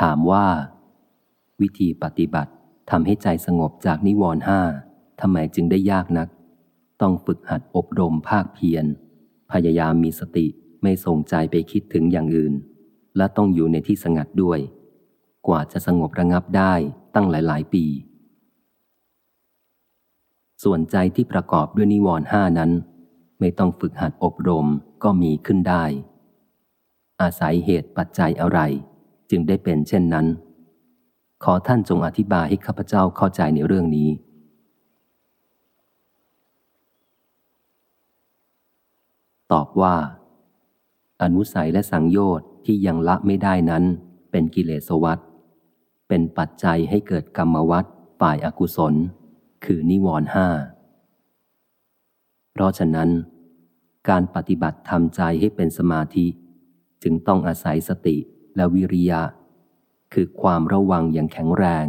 ถามว่า วิธีปฏิบัติทำให้ใจสงบจากนิวรณ์ห้าทำไมจึงได้ยากนัก ต้องฝึกหัดอบรมภาคเพียร พยายามมีสติไม่ส่งใจไปคิดถึงอย่างอื่น และต้องอยู่ในที่สงัดด้วย กว่าจะสงบระงับได้ตั้งหลาย ๆ ปี ส่วนใจที่ประกอบด้วยนิวรณ์ห้านั้น ไม่ต้องฝึกหัดอบรมก็มีขึ้นได้ อาศัยเหตุปัจจัยอะไร จึงได้เป็นเช่นนั้น ขอท่านจงอธิบายให้ข้าพเจ้าเข้าใจในเรื่องนี้ ตอบว่า อนุสัยและสังโยชน์ที่ยังละไม่ได้นั้น เป็นกิเลสวัตเป็นปัจจัยให้เกิดกรรมวัตฝ่ายอากุศล คือนิวรห้า เพราะฉะนั้น การปฏิบัติทำใจให้เป็นสมาธิ จึงต้องอาศัยสติ และวิริยะ คือความระวังอย่างแข็งแรง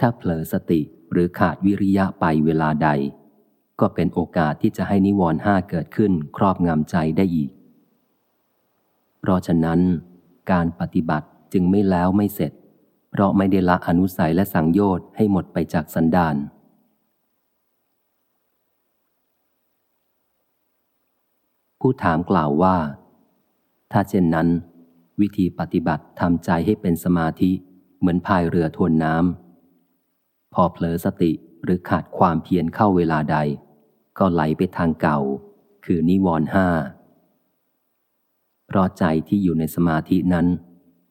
ถ้าเผลอสติหรือขาดวิริยะไปเวลาใด ก็เป็นโอกาสที่จะให้นิวรณ์ห้าเกิดขึ้นครอบงำใจได้อีก เพราะฉะนั้น การปฏิบัติจึงไม่แล้วไม่เสร็จ เพราะไม่ได้ละอนุสัยและสังโยชน์ให้หมดไปจากสันดานผู้ถามกล่าวว่า ถ้าเช่นนั้น วิธีปฏิบัติทำใจให้เป็นสมาธิเหมือนพายเรือทวนน้ำพอเผลอสติหรือขาดความเพียรเข้าเวลาใด ก็ไหลไปทางเก่า คือนิวรณ์ห้าเพราะใจที่อยู่ในสมาธินั้น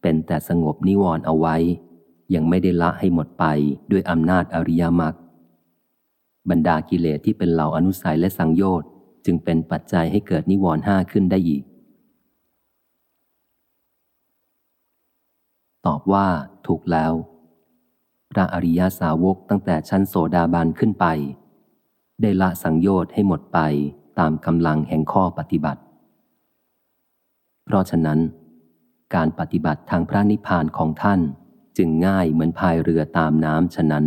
เป็นแต่สงบนิวรณ์เอาไว้ ยังไม่ได้ละให้หมดไปด้วยอำนาจอริยมรรคบรรดากิเลสที่เป็นเหล่าอนุสัยและสังโยชน์จึงเป็นปัจจัยให้เกิดนิวรณ์ห้าขึ้นได้อีก ตอบ ว่าถูกแล้ว พระอริยาสาวกตั้งแต่ชั้นโสดาบันขึ้นไป ได้ละสังโยชน์ให้หมดไปตามกำลังแห่งข้อปฏิบัติ เพราะฉะนั้น การปฏิบัติทางพระนิพพานของท่านจึงง่ายเหมือนพายเรือตามน้ำฉะนั้น